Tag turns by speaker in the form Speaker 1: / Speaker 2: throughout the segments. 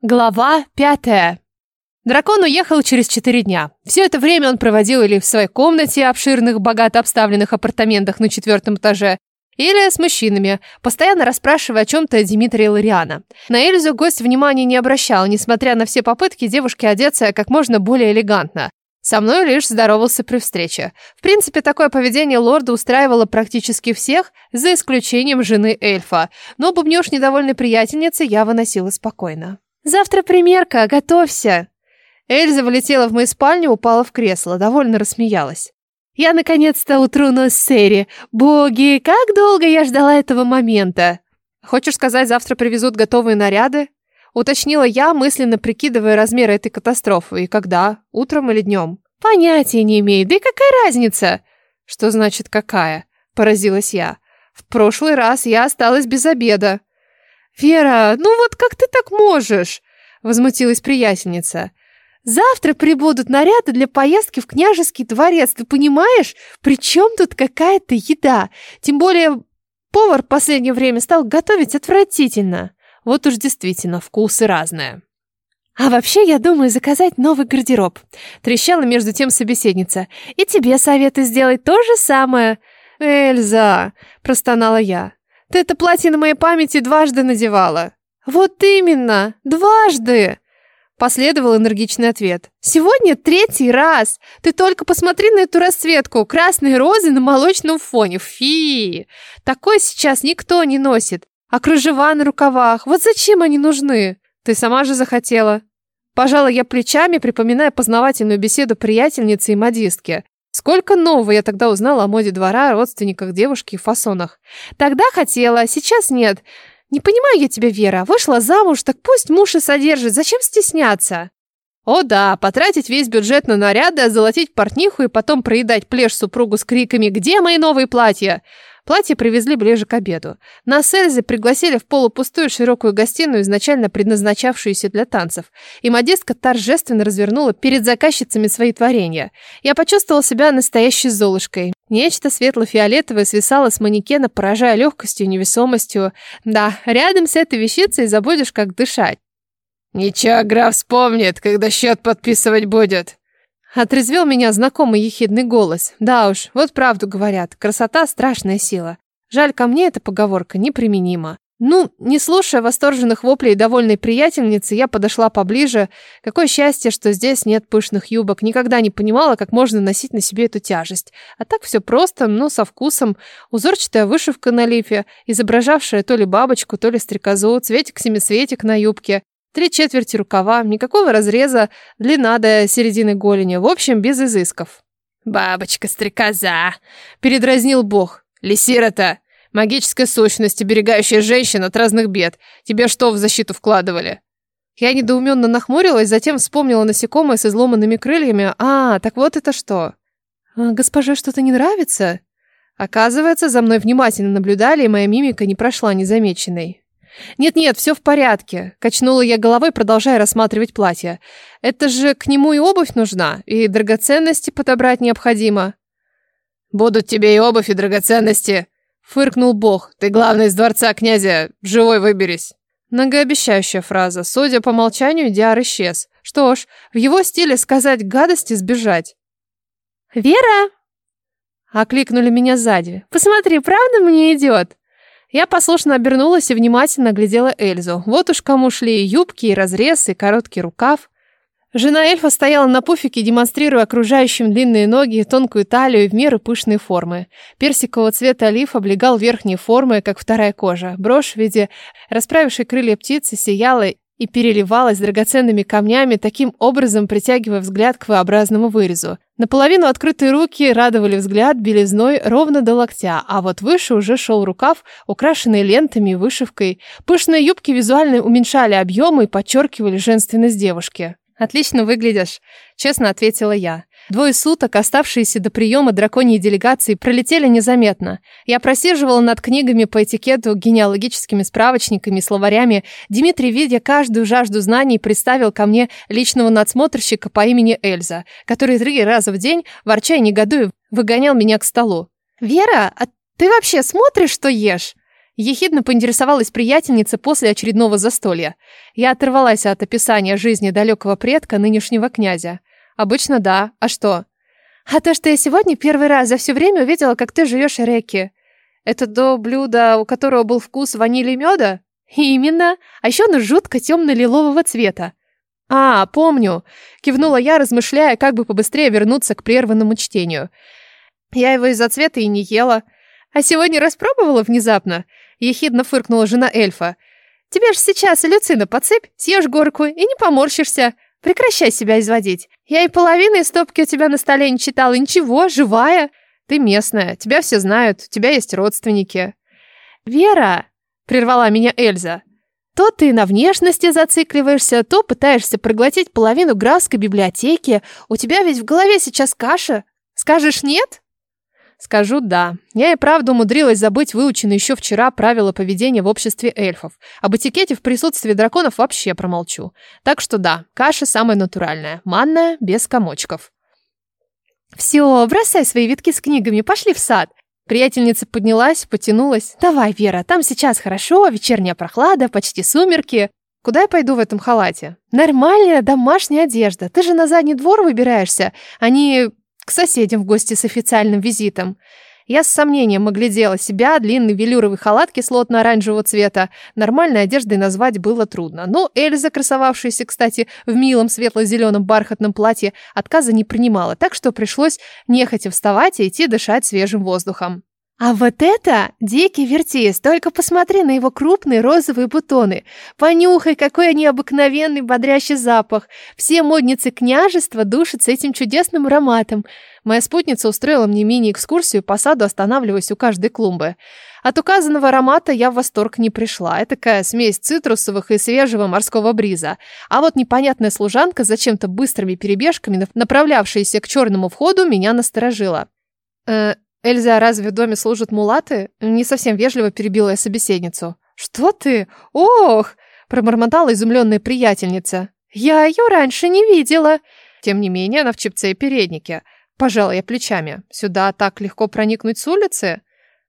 Speaker 1: Глава пятая. Дракон уехал через четыре дня. Все это время он проводил или в своей комнате, обширных, богато обставленных апартаментах на четвертом этаже, или с мужчинами, постоянно расспрашивая о чем-то Дмитрия Лариана. На Эльзу гость внимания не обращал, несмотря на все попытки девушки одеться как можно более элегантно. Со мной лишь здоровался при встрече. В принципе, такое поведение лорда устраивало практически всех, за исключением жены эльфа. Но бубнёж недовольной приятельницы я выносила спокойно. «Завтра примерка, готовься!» Эльза влетела в мою спальню, упала в кресло, довольно рассмеялась. «Я наконец-то утру на Сэри. Боги, как долго я ждала этого момента!» «Хочешь сказать, завтра привезут готовые наряды?» Уточнила я, мысленно прикидывая размеры этой катастрофы. И когда? Утром или днем? «Понятия не имею. Да и какая разница?» «Что значит «какая»?» Поразилась я. «В прошлый раз я осталась без обеда». «Вера, ну вот как ты так можешь?» Возмутилась приятельница. «Завтра прибудут наряды для поездки в княжеский дворец, ты понимаешь? Причем тут какая-то еда? Тем более повар в последнее время стал готовить отвратительно. Вот уж действительно, вкусы разные». «А вообще, я думаю заказать новый гардероб», — трещала между тем собеседница. «И тебе советую сделать то же самое». «Эльза!» — простонала я. Ты это платье на моей памяти дважды надевала. Вот именно, дважды. Последовал энергичный ответ. Сегодня третий раз. Ты только посмотри на эту расцветку. Красные розы на молочном фоне. Фи. Такой сейчас никто не носит. А кружева на рукавах. Вот зачем они нужны? Ты сама же захотела. Пожала я плечами, припоминая познавательную беседу приятельницы и модистки. Сколько нового я тогда узнала о моде двора, родственниках девушки и фасонах. Тогда хотела, сейчас нет. Не понимаю я тебя, Вера. Вышла замуж, так пусть муж и содержит. Зачем стесняться? О да, потратить весь бюджет на наряды, озолотить портниху и потом проедать плешь супругу с криками «Где мои новые платья?». Платье привезли ближе к обеду. Нас с Эльзой пригласили в полупустую широкую гостиную, изначально предназначавшуюся для танцев. И модистка торжественно развернула перед заказчицами свои творения. Я почувствовала себя настоящей золушкой. Нечто светло-фиолетовое свисало с манекена, поражая легкостью и невесомостью. Да, рядом с этой вещицей забудешь, как дышать. «Ничего, граф вспомнит, когда счет подписывать будет», Отрезвел меня знакомый ехидный голос. Да уж, вот правду говорят, красота – страшная сила. Жаль, ко мне эта поговорка неприменима. Ну, не слушая восторженных воплей довольной приятельницы, я подошла поближе. Какое счастье, что здесь нет пышных юбок. Никогда не понимала, как можно носить на себе эту тяжесть. А так все просто, но со вкусом. Узорчатая вышивка на лифе, изображавшая то ли бабочку, то ли стрекозу, цветик-семицветик на юбке. Три четверти рукава, никакого разреза, длина до середины голени. В общем, без изысков. «Бабочка-стрекоза!» — передразнил бог. «Лисира-то! Магическая сущность, оберегающая женщин от разных бед. Тебе что в защиту вкладывали?» Я недоуменно нахмурилась, затем вспомнила насекомое с изломанными крыльями. «А, так вот это что!» «А, «Госпоже что-то не нравится?» Оказывается, за мной внимательно наблюдали, и моя мимика не прошла незамеченной. «Нет-нет, все в порядке», – качнула я головой, продолжая рассматривать платье. «Это же к нему и обувь нужна, и драгоценности подобрать необходимо». «Будут тебе и обувь, и драгоценности», – фыркнул бог. «Ты, главный из дворца князя, живой выберись». Многообещающая фраза. Судя по молчанию, Диар исчез. Что ж, в его стиле сказать гадости сбежать. «Вера!» Окликнули меня сзади. «Посмотри, правда мне идет?» Я послушно обернулась и внимательно глядела Эльзу. Вот уж кому шли и юбки, и разрез, и короткий рукав. Жена эльфа стояла на пуфике, демонстрируя окружающим длинные ноги, тонкую талию и в меру пышные формы. Персикового цвета лиф облегал верхние формы, как вторая кожа. Брошь в виде расправившей крылья птицы сияла и переливалась драгоценными камнями, таким образом притягивая взгляд к V-образному вырезу. Наполовину открытые руки радовали взгляд белизной ровно до локтя, а вот выше уже шел рукав, украшенный лентами и вышивкой. Пышные юбки визуально уменьшали объемы и подчеркивали женственность девушки. «Отлично выглядишь», — честно ответила я. Двое суток, оставшиеся до приема драконьей делегации, пролетели незаметно. Я просиживала над книгами по этикету, генеалогическими справочниками словарями. Дмитрий, видя каждую жажду знаний, представил ко мне личного надсмотрщика по имени Эльза, который три раза в день, ворча и негодуя, выгонял меня к столу. «Вера, а ты вообще смотришь, что ешь?» Ехидно поинтересовалась приятельница после очередного застолья. Я оторвалась от описания жизни далекого предка нынешнего князя. Обычно да. А что? А то, что я сегодня первый раз за все время увидела, как ты жуешь реки. Это то блюдо, у которого был вкус ванили и меда? Именно. А еще оно жутко темно-лилового цвета. А, помню. Кивнула я, размышляя, как бы побыстрее вернуться к прерванному чтению. Я его из-за цвета и не ела. А сегодня распробовала внезапно. Ехидно фыркнула жена эльфа. «Тебе ж сейчас люцина подсыпь, съешь горку и не поморщишься. Прекращай себя изводить. Я и половины стопки у тебя на столе не читала. Ничего, живая. Ты местная, тебя все знают, у тебя есть родственники». «Вера!» — прервала меня Эльза. То ты на внешности зацикливаешься, то пытаешься проглотить половину графской библиотеки. У тебя ведь в голове сейчас каша. Скажешь нет? Скажу «да». Я и правда умудрилась забыть выученные еще вчера правила поведения в обществе эльфов. Об этикете в присутствии драконов вообще промолчу. Так что да, каша самая натуральная, манная, без комочков. «Все, бросай свои витки с книгами, пошли в сад». Приятельница поднялась, потянулась. «Давай, Вера, там сейчас хорошо, вечерняя прохлада, почти сумерки. Куда я пойду в этом халате? Нормальная домашняя одежда. Ты же на задний двор выбираешься, а не к соседям в гости с официальным визитом. Я с сомнением оглядела себя, длинный велюровый халат кислотно-оранжевого цвета. Нормальной одеждой назвать было трудно. Но Эльза, красовавшаяся, кстати, в милом светло-зеленом бархатном платье, отказа не принимала, так что пришлось нехотя вставать и идти дышать свежим воздухом. А вот это дикий вертис, только посмотри на его крупные розовые бутоны. Понюхай, какой необыкновенный бодрящий запах. Все модницы княжества душатся этим чудесным ароматом. Моя спутница устроила мне мини-экскурсию по саду, останавливаясь у каждой клумбы. От указанного аромата я в восторг не пришла. Это такая смесь цитрусовых и свежего морского бриза. А вот непонятная служанка, зачем-то быстрыми перебежками, направлявшаяся к черному входу, меня насторожила. «Э, «Эльза, разве в доме служат мулаты?» Не совсем вежливо перебила я собеседницу. «Что ты? Ох!» пробормотала изумленная приятельница. «Я ее раньше не видела!» Тем не менее, она в чипце и переднике. Пожала я плечами. «Сюда так легко проникнуть с улицы?»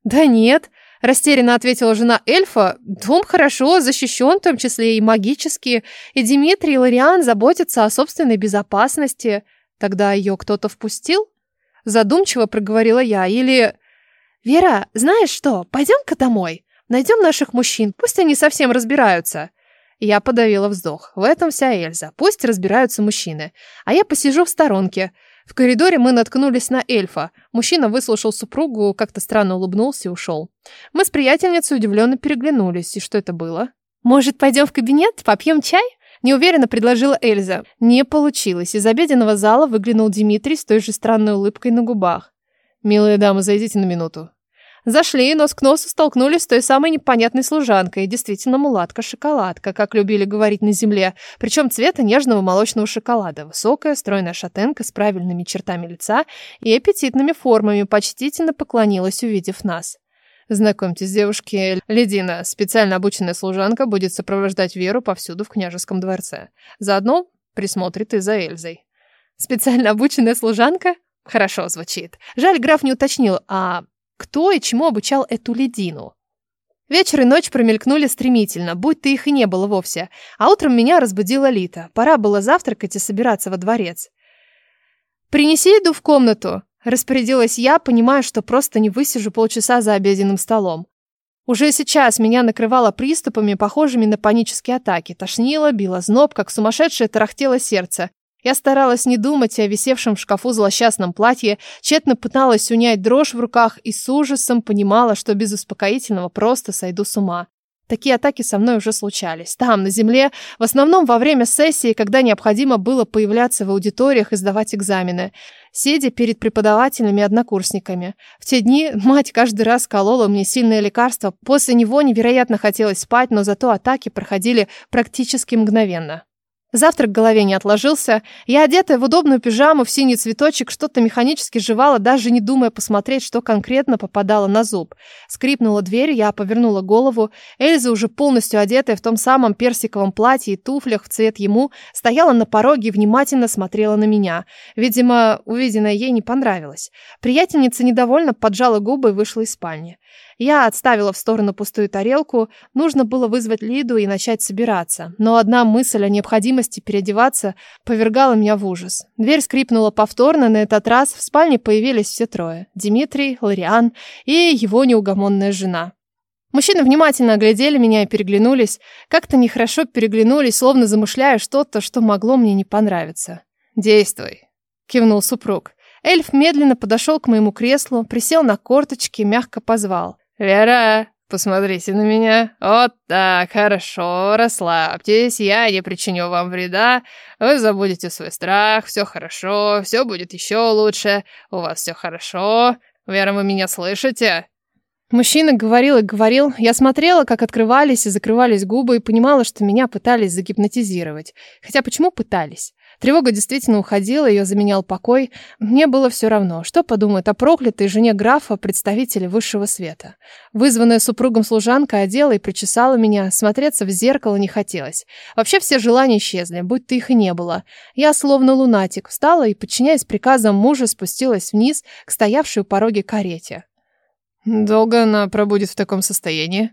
Speaker 1: «Да нет», — растерянно ответила жена эльфа. «Дом хорошо защищен, в том числе и магически, и Дмитрий Лариан заботятся о собственной безопасности. Тогда ее кто-то впустил?» Задумчиво проговорила я. Или... Вера, знаешь что, пойдем-ка домой. Найдем наших мужчин, пусть они совсем разбираются. Я подавила вздох. В этом вся Эльза. Пусть разбираются мужчины. А я посижу в сторонке. В коридоре мы наткнулись на эльфа. Мужчина выслушал супругу, как-то странно улыбнулся и ушел. Мы с приятельницей удивленно переглянулись. И что это было? «Может, пойдем в кабинет, попьем чай?» Неуверенно предложила Эльза. Не получилось. Из обеденного зала выглянул Дмитрий с той же странной улыбкой на губах. «Милые дамы, зайдите на минуту». Зашли, нос к носу столкнулись с той самой непонятной служанкой. Действительно, мулатка-шоколадка, как любили говорить на земле. Причем цвета нежного молочного шоколада. Высокая, стройная шатенка с правильными чертами лица и аппетитными формами почтительно поклонилась, увидев нас. Знакомьтесь, девушки, Ледина, специально обученная служанка, будет сопровождать Веру повсюду в княжеском дворце. Заодно присмотрит и за Эльзой. Специально обученная служанка? Хорошо звучит. Жаль, граф не уточнил, а кто и чему обучал эту Ледину? Вечер и ночь промелькнули стремительно, будь то их и не было вовсе. А утром меня разбудила Лита. Пора было завтракать и собираться во дворец. «Принеси еду в комнату», Распорядилась я, понимая, что просто не высижу полчаса за обеденным столом. Уже сейчас меня накрывало приступами, похожими на панические атаки. Тошнило, било зноб, как сумасшедшее тарахтело сердце. Я старалась не думать о висевшем в шкафу злосчастном платье, тщетно пыталась унять дрожь в руках и с ужасом понимала, что без успокоительного просто сойду с ума. Такие атаки со мной уже случались. Там, на земле, в основном во время сессии, когда необходимо было появляться в аудиториях и сдавать экзамены сидя перед преподавателями и однокурсниками. В те дни мать каждый раз колола мне сильное лекарство. После него невероятно хотелось спать, но зато атаки проходили практически мгновенно. Завтрак в голове не отложился. Я, одетая в удобную пижаму, в синий цветочек, что-то механически жевала, даже не думая посмотреть, что конкретно попадало на зуб. Скрипнула дверь, я повернула голову. Эльза, уже полностью одетая в том самом персиковом платье и туфлях в цвет ему, стояла на пороге и внимательно смотрела на меня. Видимо, увиденное ей не понравилось. Приятельница недовольно поджала губы и вышла из спальни. Я отставила в сторону пустую тарелку. Нужно было вызвать Лиду и начать собираться. Но одна мысль о необходимости переодеваться повергала меня в ужас. Дверь скрипнула повторно, на этот раз в спальне появились все трое. Дмитрий, Лариан и его неугомонная жена. Мужчины внимательно оглядели меня и переглянулись. Как-то нехорошо переглянулись, словно замышляя что-то, что могло мне не понравиться. «Действуй», — кивнул супруг. Эльф медленно подошел к моему креслу, присел на корточки, мягко позвал. «Вера, посмотрите на меня. Вот так, хорошо, расслабьтесь, я не причиню вам вреда. Вы забудете свой страх, все хорошо, все будет еще лучше. У вас все хорошо. Вера, вы меня слышите?» Мужчина говорил и говорил. Я смотрела, как открывались и закрывались губы, и понимала, что меня пытались загипнотизировать. Хотя почему пытались? Тревога действительно уходила, ее заменял покой. Мне было все равно, что подумает о проклятой жене графа, представителе высшего света. Вызванная супругом служанка одела и причесала меня, смотреться в зеркало не хотелось. Вообще все желания исчезли, будто их и не было. Я, словно лунатик, встала и, подчиняясь приказам мужа, спустилась вниз к стоявшей у пороги карете. «Долго она пробудет в таком состоянии?»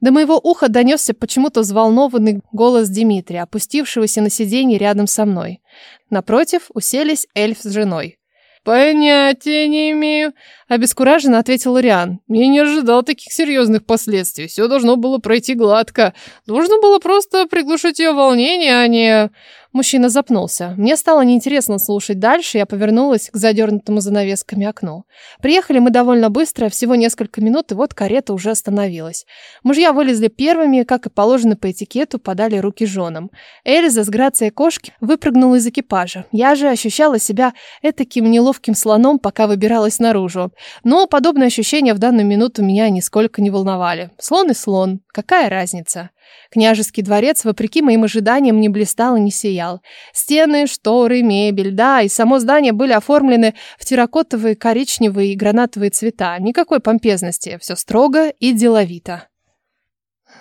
Speaker 1: До моего уха донесся почему-то взволнованный голос Дмитрия, опустившегося на сиденье рядом со мной. Напротив уселись эльф с женой. «Понятия не имею», — обескураженно ответил Лориан. «Я не ожидал таких серьезных последствий. Все должно было пройти гладко. Нужно было просто приглушить ее волнение, а не...» Мужчина запнулся. Мне стало неинтересно слушать дальше, я повернулась к задернутому занавесками окну. Приехали мы довольно быстро, всего несколько минут, и вот карета уже остановилась. Мужья вылезли первыми, как и положено по этикету, подали руки женам. Эльза с грацией кошки выпрыгнула из экипажа. Я же ощущала себя этаким неловким слоном, пока выбиралась наружу. Но подобные ощущения в данную минуту меня нисколько не волновали. Слон и слон. Какая разница? Княжеский дворец, вопреки моим ожиданиям, не блистал и не сиял. Стены, шторы, мебель, да, и само здание были оформлены в терракотовые, коричневые и гранатовые цвета. Никакой помпезности, все строго и деловито.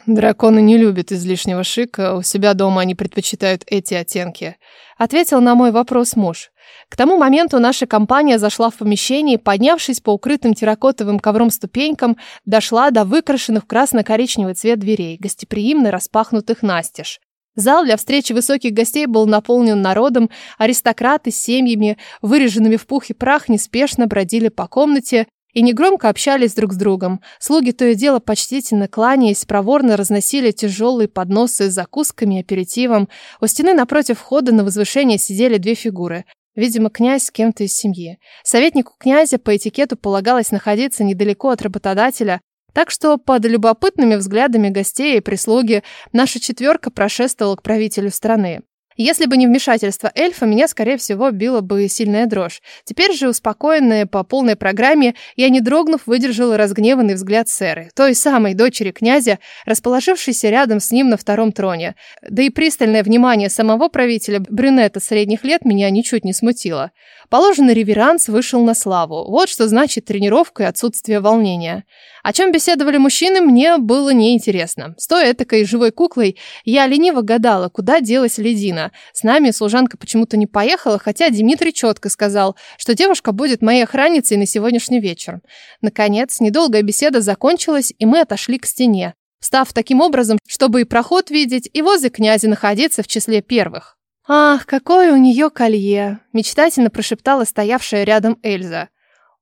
Speaker 1: Драконы не любят излишнего шика, у себя дома они предпочитают эти оттенки. Ответил на мой вопрос муж. К тому моменту наша компания зашла в помещение поднявшись по укрытым терракотовым ковром ступенькам, дошла до выкрашенных в красно-коричневый цвет дверей, гостеприимно распахнутых настежь. Зал для встречи высоких гостей был наполнен народом, аристократы с семьями, выреженными в пух и прах, неспешно бродили по комнате и негромко общались друг с другом. Слуги то и дело почтительно кланяясь, проворно разносили тяжелые подносы с закусками и аперитивом. У стены напротив входа на возвышение сидели две фигуры. Видимо, князь с кем-то из семьи. Советнику князя по этикету полагалось находиться недалеко от работодателя, так что под любопытными взглядами гостей и прислуги наша четверка прошествовала к правителю страны. Если бы не вмешательство эльфа, меня, скорее всего, била бы сильная дрожь. Теперь же, успокоенная по полной программе, я, не дрогнув, выдержала разгневанный взгляд сэры, той самой дочери князя, расположившейся рядом с ним на втором троне. Да и пристальное внимание самого правителя, брюнета средних лет, меня ничуть не смутило. Положенный реверанс вышел на славу. Вот что значит тренировка и отсутствие волнения. О чем беседовали мужчины, мне было неинтересно. Стоя этакой живой куклой, я лениво гадала, куда делась Ледина. С нами служанка почему-то не поехала, хотя Дмитрий четко сказал, что девушка будет моей охранницей на сегодняшний вечер. Наконец, недолгая беседа закончилась, и мы отошли к стене, став таким образом, чтобы и проход видеть, и возле князя находиться в числе первых. «Ах, какое у нее колье!» — мечтательно прошептала стоявшая рядом Эльза.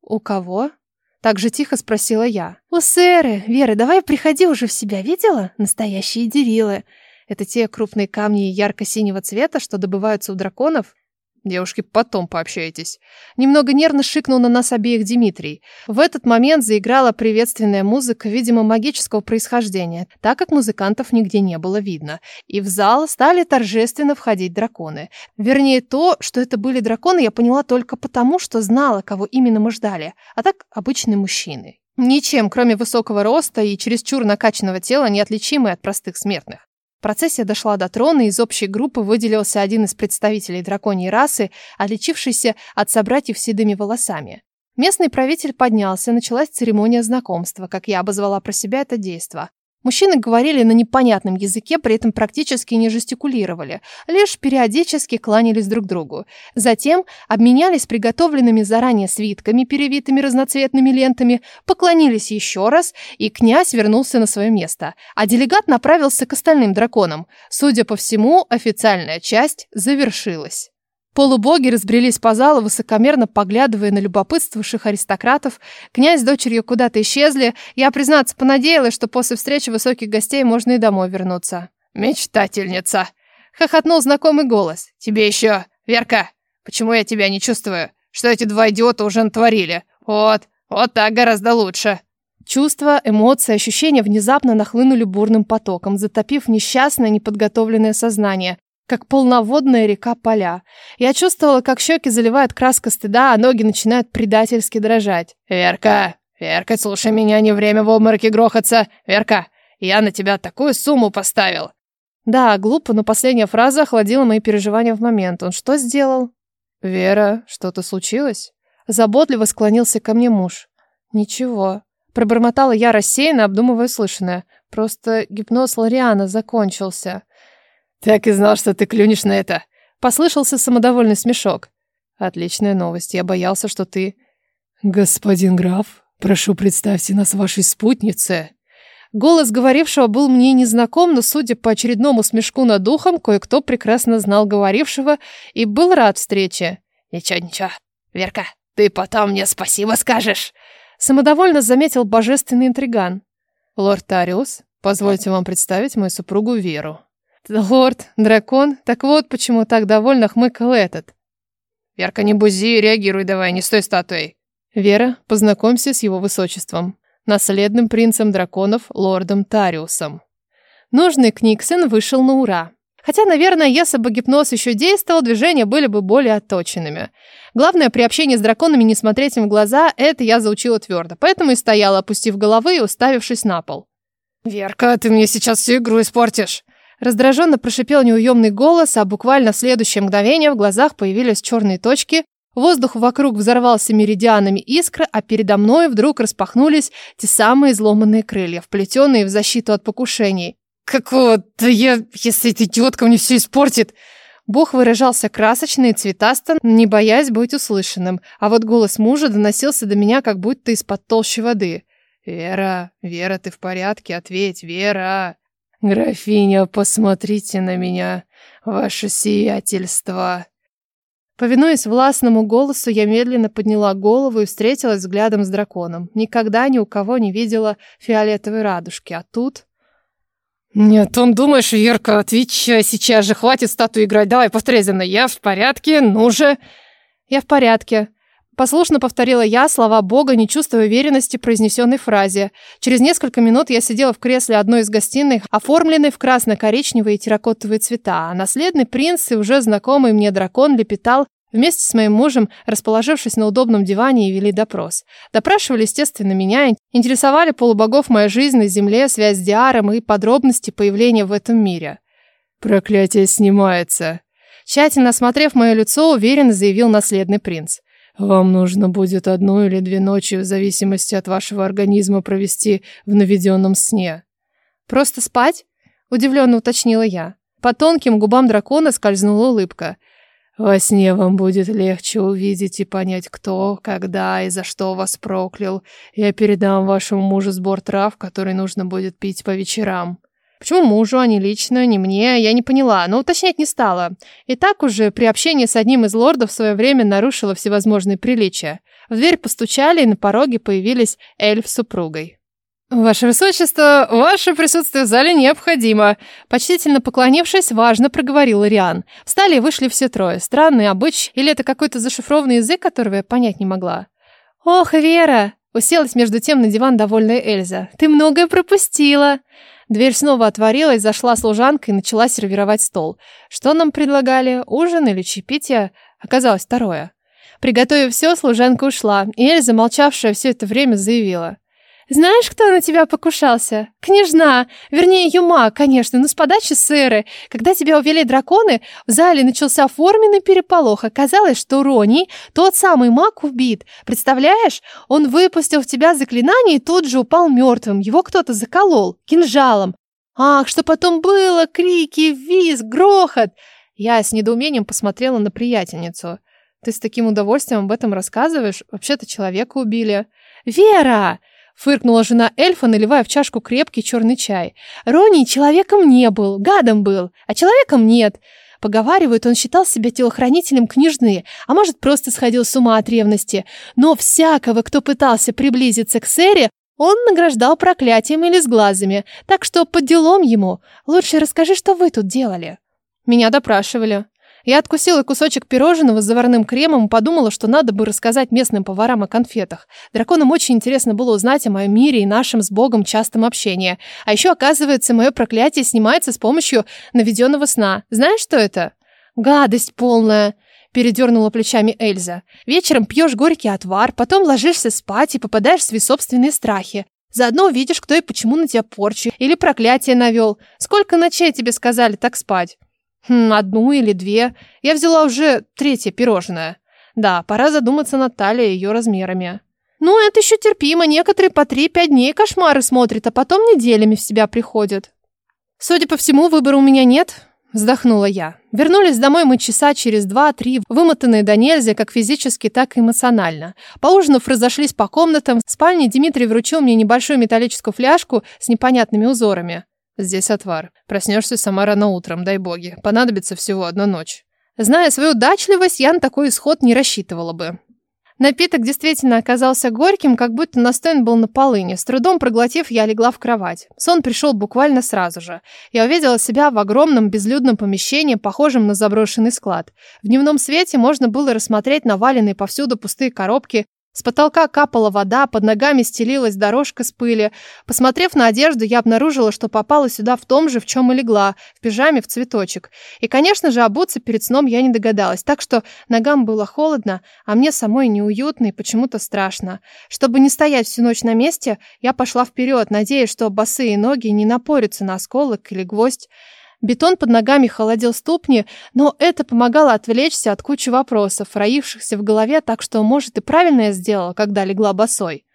Speaker 1: «У кого?» — так же тихо спросила я. «У Сэры! Вера, давай приходи уже в себя, видела? Настоящие дерилы. Это те крупные камни ярко-синего цвета, что добываются у драконов?» Девушки, потом пообщайтесь. Немного нервно шикнул на нас обеих Дмитрий. В этот момент заиграла приветственная музыка, видимо, магического происхождения, так как музыкантов нигде не было видно. И в зал стали торжественно входить драконы. Вернее, то, что это были драконы, я поняла только потому, что знала, кого именно мы ждали. А так, обычные мужчины. Ничем, кроме высокого роста и чересчур накачанного тела, неотличимые от простых смертных. Процессия дошла до трона, из общей группы выделился один из представителей драконьей расы, отличившийся от собратьев седыми волосами. Местный правитель поднялся, началась церемония знакомства, как я обозвала про себя это действо. Мужчины говорили на непонятном языке, при этом практически не жестикулировали, лишь периодически кланялись друг другу. Затем обменялись приготовленными заранее свитками, перевитыми разноцветными лентами, поклонились еще раз, и князь вернулся на свое место, а делегат направился к остальным драконам. Судя по всему, официальная часть завершилась. Полубоги разбрелись по залу, высокомерно поглядывая на любопытствующих аристократов. Князь с дочерью куда-то исчезли. Я, признаться, понадеялась, что после встречи высоких гостей можно и домой вернуться. «Мечтательница!» — хохотнул знакомый голос. «Тебе еще, Верка! Почему я тебя не чувствую? Что эти два идиота уже натворили? Вот, вот так гораздо лучше!» Чувства, эмоции, ощущения внезапно нахлынули бурным потоком, затопив несчастное, неподготовленное сознание как полноводная река поля. Я чувствовала, как щеки заливает краска стыда, а ноги начинают предательски дрожать. «Верка! Верка, слушай меня, не время в обмороке грохаться! Верка, я на тебя такую сумму поставил!» Да, глупо, но последняя фраза охладила мои переживания в момент. Он что сделал? «Вера, что-то случилось?» Заботливо склонился ко мне муж. «Ничего». Пробормотала я рассеянно, обдумывая слышанное. Просто гипноз Лориана закончился. «Так и знал, что ты клюнешь на это!» Послышался самодовольный смешок. «Отличная новость. Я боялся, что ты...» «Господин граф, прошу представьте нас вашей спутнице!» Голос говорившего был мне незнаком, но, судя по очередному смешку над духом, кое-кто прекрасно знал говорившего и был рад встрече. «Ничего, ничего. Верка, ты потом мне спасибо скажешь!» Самодовольно заметил божественный интриган. «Лорд Тариус, позвольте вам представить мою супругу Веру». Лорд, дракон, так вот почему так довольно хмыкал этот. Верка, не бузи, реагируй давай, не стой статуей. Вера, познакомься с его высочеством, наследным принцем драконов, лордом Тариусом. Нужный Книксон вышел на ура. Хотя, наверное, если бы гипноз еще действовал, движения были бы более отточенными. Главное, при общении с драконами не смотреть им в глаза, это я заучила твердо. Поэтому и стояла, опустив головы и уставившись на пол. «Верка, ты мне сейчас всю игру испортишь!» Раздраженно прошипел неуемный голос, а буквально в следующее мгновение в глазах появились черные точки, воздух вокруг взорвался меридианами искры, а передо мной вдруг распахнулись те самые изломанные крылья, вплетенные в защиту от покушений. «Какого-то я, если эта идиотка мне все испортит!» Бог выражался красочно и цветасто, не боясь быть услышанным, а вот голос мужа доносился до меня как будто из-под толщи воды. «Вера, Вера, ты в порядке? Ответь, Вера!» «Графиня, посмотрите на меня, ваше сиятельство!» Повинуясь властному голосу, я медленно подняла голову и встретилась взглядом с драконом. Никогда ни у кого не видела фиолетовой радужки, а тут... «Нет, он думаешь, Верка, отвечай сейчас же, хватит статую играть, давай повторяй за мной, я в порядке, ну же!» «Я в порядке», Послушно повторила я слова Бога, не чувствуя уверенности в произнесенной фразе. Через несколько минут я сидела в кресле одной из гостиных, оформленной в красно-коричневые и терракотовые цвета, а наследный принц и уже знакомый мне дракон лепетал Вместе с моим мужем, расположившись на удобном диване, и вели допрос. Допрашивали, естественно, меня, интересовали полубогов моя жизнь на земле, связь с Диаром и подробности появления в этом мире. «Проклятие снимается», Тщательно осмотрев мое лицо, уверенно заявил наследный принц. Вам нужно будет одну или две ночи, в зависимости от вашего организма, провести в наведенном сне. Просто спать? Удивленно уточнила я. По тонким губам дракона скользнула улыбка. Во сне вам будет легче увидеть и понять, кто, когда и за что вас проклял. Я передам вашему мужу сбор трав, который нужно будет пить по вечерам. Почему мужу, а не лично, не мне, я не поняла, но уточнять не стала. И так уже при общении с одним из лордов в свое время нарушила всевозможные приличия. В дверь постучали, и на пороге появились эльф с супругой. «Ваше Высочество, ваше присутствие в зале необходимо!» Почтительно поклонившись, важно проговорил Риан. Встали и вышли все трое. Странный обычай, или это какой-то зашифрованный язык, которого я понять не могла. «Ох, Вера!» Уселась между тем на диван довольная Эльза. «Ты многое пропустила!» Дверь снова отворилась, зашла служанка и начала сервировать стол. Что нам предлагали? Ужин или чаепитие? Оказалось второе. Приготовив все, служанка ушла, и Эльза, молчавшая все это время, заявила. Знаешь, кто на тебя покушался? Княжна, вернее, Юма, конечно, но с подачи сэры. Когда тебя увели драконы, в зале начался форменный переполох. Оказалось, что Рони, тот самый маг, убит. Представляешь? Он выпустил в тебя заклинание и тут же упал мертвым. Его кто-то заколол кинжалом. Ах, что потом было? Крики, визг, грохот. Я с недоумением посмотрела на приятельницу. Ты с таким удовольствием об этом рассказываешь? Вообще-то человека убили. Вера! Фыркнула жена эльфа, наливая в чашку крепкий черный чай. Рони человеком не был, гадом был, а человеком нет. Поговаривают, он считал себя телохранителем княжны, а может, просто сходил с ума от ревности. Но всякого, кто пытался приблизиться к Сэре, он награждал проклятием или с глазами. Так что по делам ему. Лучше расскажи, что вы тут делали. Меня допрашивали. Я откусила кусочек пирожного с заварным кремом и подумала, что надо бы рассказать местным поварам о конфетах. Драконам очень интересно было узнать о моем мире и нашем с Богом частом общении. А еще, оказывается, мое проклятие снимается с помощью наведенного сна. Знаешь, что это? Гадость полная передернула плечами Эльза. Вечером пьешь горький отвар, потом ложишься спать и попадаешь в свои собственные страхи. Заодно увидишь, кто и почему на тебя порчу или проклятие навел. Сколько ночей тебе сказали так спать? Хм, одну или две. Я взяла уже третье пирожное. Да, пора задуматься над талией и ее размерами. Ну, это еще терпимо. Некоторые по три-пять дней кошмары смотрят, а потом неделями в себя приходят. Судя по всему, выбора у меня нет, вздохнула я. Вернулись домой мы часа через два-три, вымотанные до нельзя, как физически, так и эмоционально. Поужинав, разошлись по комнатам. В спальне Дмитрий вручил мне небольшую металлическую фляжку с непонятными узорами. Здесь отвар. Проснешься сама рано утром, дай боги. Понадобится всего одна ночь. Зная свою удачливость, я на такой исход не рассчитывала бы. Напиток действительно оказался горьким, как будто настоен был на полыни. С трудом проглотив, я легла в кровать. Сон пришел буквально сразу же. Я увидела себя в огромном безлюдном помещении, похожем на заброшенный склад. В дневном свете можно было рассмотреть наваленные повсюду пустые коробки, с потолка капала вода, под ногами стелилась дорожка с пыли. Посмотрев на одежду, я обнаружила, что попала сюда в том же, в чем и легла, в пижаме в цветочек. И, конечно же, обуться перед сном я не догадалась, так что ногам было холодно, а мне самой неуютно и почему-то страшно. Чтобы не стоять всю ночь на месте, я пошла вперед, надеясь, что босые ноги не напорятся на осколок или гвоздь. Бетон под ногами холодил ступни, но это помогало отвлечься от кучи вопросов, роившихся в голове, так что, может, и правильно я сделала, когда легла босой.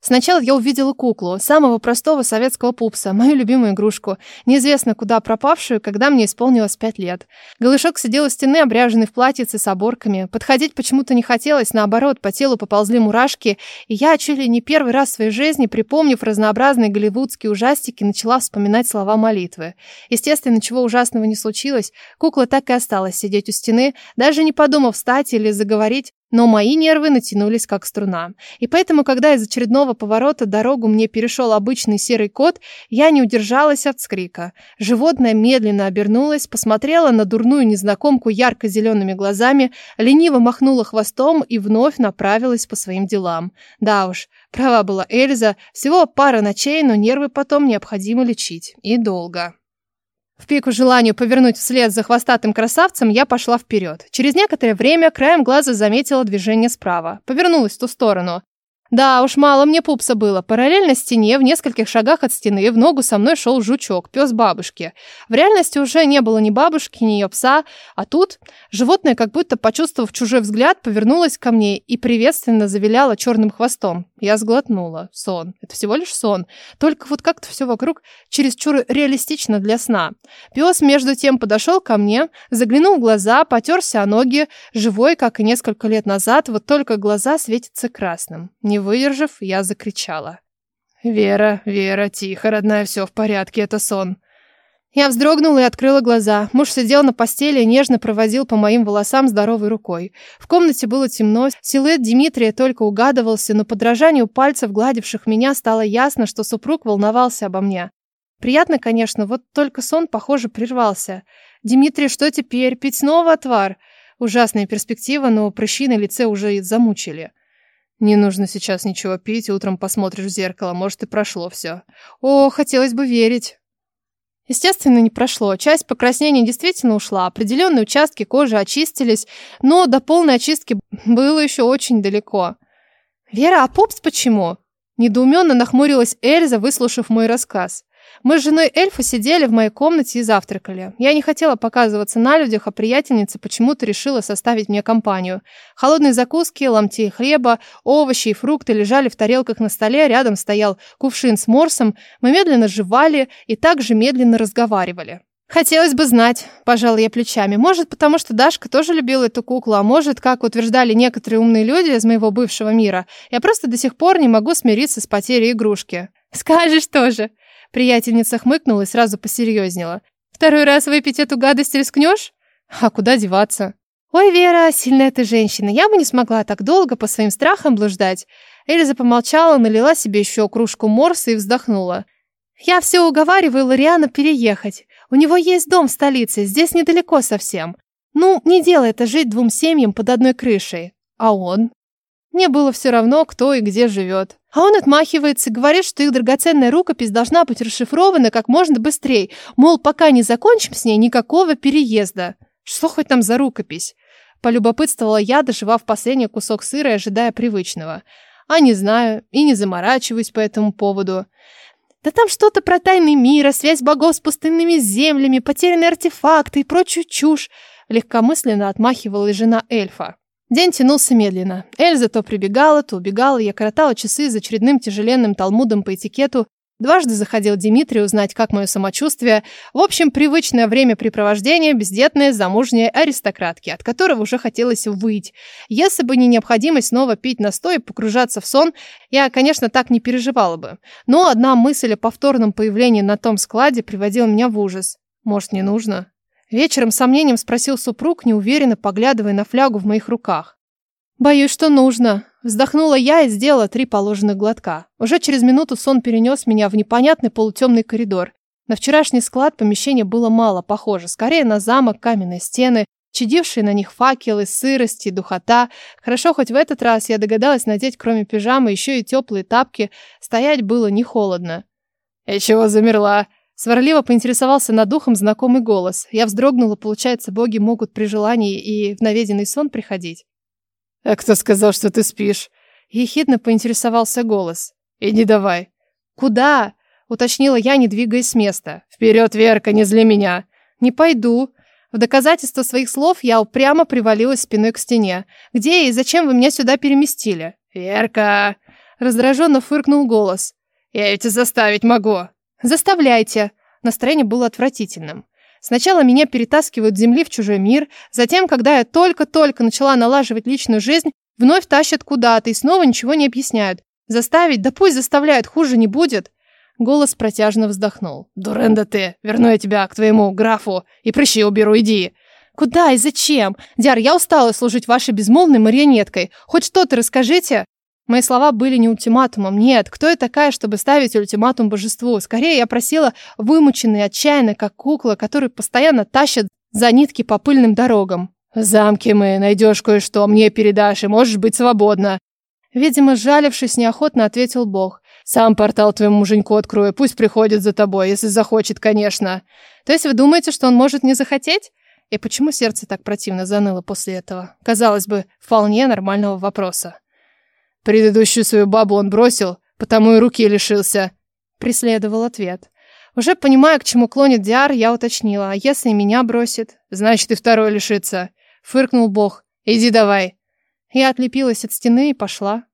Speaker 1: Сначала я увидела куклу, самого простого советского пупса, мою любимую игрушку, неизвестно куда пропавшую, когда мне исполнилось пять лет. Голышок сидел у стены, обряженный в платьице с оборками. Подходить почему-то не хотелось, наоборот, по телу поползли мурашки, и я чуть ли не первый раз в своей жизни, припомнив разнообразные голливудские ужастики, начала вспоминать слова молитвы. Естественно, ничего ужасного не случилось, кукла так и осталась сидеть у стены, даже не подумав встать или заговорить, но мои нервы натянулись как струна. И поэтому, когда из очередного поворота дорогу мне перешел обычный серый кот, я не удержалась от скрика. Животное медленно обернулось, посмотрело на дурную незнакомку ярко-зелеными глазами, лениво махнуло хвостом и вновь направилось по своим делам. Да уж, права была Эльза, всего пара ночей, но нервы потом необходимо лечить. И долго. В пику желанию повернуть вслед за хвостатым красавцем я пошла вперед. Через некоторое время краем глаза заметила движение справа. Повернулась в ту сторону. Да уж, мало мне пупса было. Параллельно стене, в нескольких шагах от стены, в ногу со мной шел жучок, пес бабушки. В реальности уже не было ни бабушки, ни ее пса, а тут животное, как будто почувствовав чужой взгляд, повернулось ко мне и приветственно завиляло черным хвостом. Я сглотнула. Сон. Это всего лишь сон. Только вот как-то все вокруг чересчур реалистично для сна. Пес, между тем, подошел ко мне, заглянул в глаза, потерся о ноги, живой, как и несколько лет назад, вот только глаза светятся красным. Не не выдержав, я закричала. «Вера, Вера, тихо, родная, все в порядке, это сон». Я вздрогнула и открыла глаза. Муж сидел на постели и нежно проводил по моим волосам здоровой рукой. В комнате было темно, силуэт Дмитрия только угадывался, но подражанию пальцев, гладивших меня, стало ясно, что супруг волновался обо мне. Приятно, конечно, вот только сон, похоже, прервался. «Дмитрий, что теперь? Пить снова отвар?» Ужасная перспектива, но прыщи на лице уже замучили. Не нужно сейчас ничего пить, утром посмотришь в зеркало, может и прошло все. О, хотелось бы верить. Естественно, не прошло. Часть покраснения действительно ушла. Определенные участки кожи очистились, но до полной очистки было еще очень далеко. «Вера, а пупс почему?» Недоуменно нахмурилась Эльза, выслушав мой рассказ. Мы с женой эльфа сидели в моей комнате и завтракали. Я не хотела показываться на людях, а приятельница почему-то решила составить мне компанию. Холодные закуски, ломти хлеба, овощи и фрукты лежали в тарелках на столе, рядом стоял кувшин с морсом. Мы медленно жевали и также медленно разговаривали. Хотелось бы знать, пожал я плечами. Может, потому что Дашка тоже любила эту куклу, а может, как утверждали некоторые умные люди из моего бывшего мира, я просто до сих пор не могу смириться с потерей игрушки. Скажешь тоже. Приятельница хмыкнула и сразу посерьезнела. Второй раз выпить эту гадость рискнешь? А куда деваться? Ой, Вера, сильная ты женщина. Я бы не смогла так долго по своим страхам блуждать. Эльза помолчала, налила себе еще кружку морса и вздохнула. Я все уговариваю Лориана переехать. У него есть дом в столице, здесь недалеко совсем. Ну, не дело это жить двум семьям под одной крышей. А он? Мне было все равно, кто и где живет. А он отмахивается, говорит, что их драгоценная рукопись должна быть расшифрована как можно быстрее. Мол, пока не закончим с ней, никакого переезда. Что хоть там за рукопись? Полюбопытствовала я, доживав последний кусок сыра и ожидая привычного. А не знаю и не заморачиваюсь по этому поводу. Да там что-то про тайны мира, связь богов с пустынными землями, потерянные артефакты и прочую чушь. Легкомысленно отмахивала жена эльфа. День тянулся медленно. Эльза то прибегала, то убегала. Я коротала часы за очередным тяжеленным талмудом по этикету. Дважды заходил Дмитрий узнать, как мое самочувствие. В общем, привычное времяпрепровождение бездетной замужней аристократки, от которого уже хотелось выйти. Если бы не необходимость снова пить настой и погружаться в сон, я, конечно, так не переживала бы. Но одна мысль о повторном появлении на том складе приводила меня в ужас. Может, не нужно? Вечером с сомнением спросил супруг, неуверенно поглядывая на флягу в моих руках. «Боюсь, что нужно», Вздохнула я и сделала три положенных глотка. Уже через минуту сон перенес меня в непонятный полутемный коридор. На вчерашний склад помещения было мало похоже, скорее на замок, каменные стены, чадившие на них факелы, сырость и духота. Хорошо, хоть в этот раз я догадалась надеть, кроме пижамы, еще и теплые тапки. Стоять было не холодно. «И чего замерла?» Сварливо поинтересовался над духом знакомый голос. Я вздрогнула, получается, боги могут при желании и в наведенный сон приходить. «А кто сказал, что ты спишь?» Ехидно поинтересовался голос. «Иди давай». «Куда?» Уточнила я, не двигаясь с места. «Вперед, Верка, не зли меня!» «Не пойду». В доказательство своих слов я упрямо привалилась спиной к стене. «Где и зачем вы меня сюда переместили?» «Верка!» Раздраженно фыркнул голос. «Я ведь заставить могу!» «Заставляйте!» Настроение было отвратительным. Сначала меня перетаскивают с земли в чужой мир, затем, когда я только-только начала налаживать личную жизнь, вновь тащат куда-то и снова ничего не объясняют. Заставить? Да пусть заставляют, хуже не будет. Голос протяжно вздохнул. «Дуренда ты! Верну я тебя к твоему графу и прыщи уберу, иди!» «Куда и зачем? Дяр, я устала служить вашей безмолвной марионеткой. Хоть что-то расскажите!» Мои слова были не ультиматумом. Нет, кто я такая, чтобы ставить ультиматум божеству? Скорее, я просила вымученной, отчаянно, как кукла, которую постоянно тащат за нитки по пыльным дорогам. «В замке мы, найдешь кое-что, мне передашь, и можешь быть свободна». Видимо, сжалившись, неохотно ответил Бог. «Сам портал твоему муженьку открою, пусть приходит за тобой, если захочет, конечно». «То есть вы думаете, что он может не захотеть?» И почему сердце так противно заныло после этого? Казалось бы, вполне нормального вопроса. Предыдущую свою бабу он бросил, потому и руки лишился. Преследовал ответ. Уже понимая, к чему клонит Диар, я уточнила. А если меня бросит? Значит, и второй лишится. Фыркнул бог. Иди давай. Я отлепилась от стены и пошла.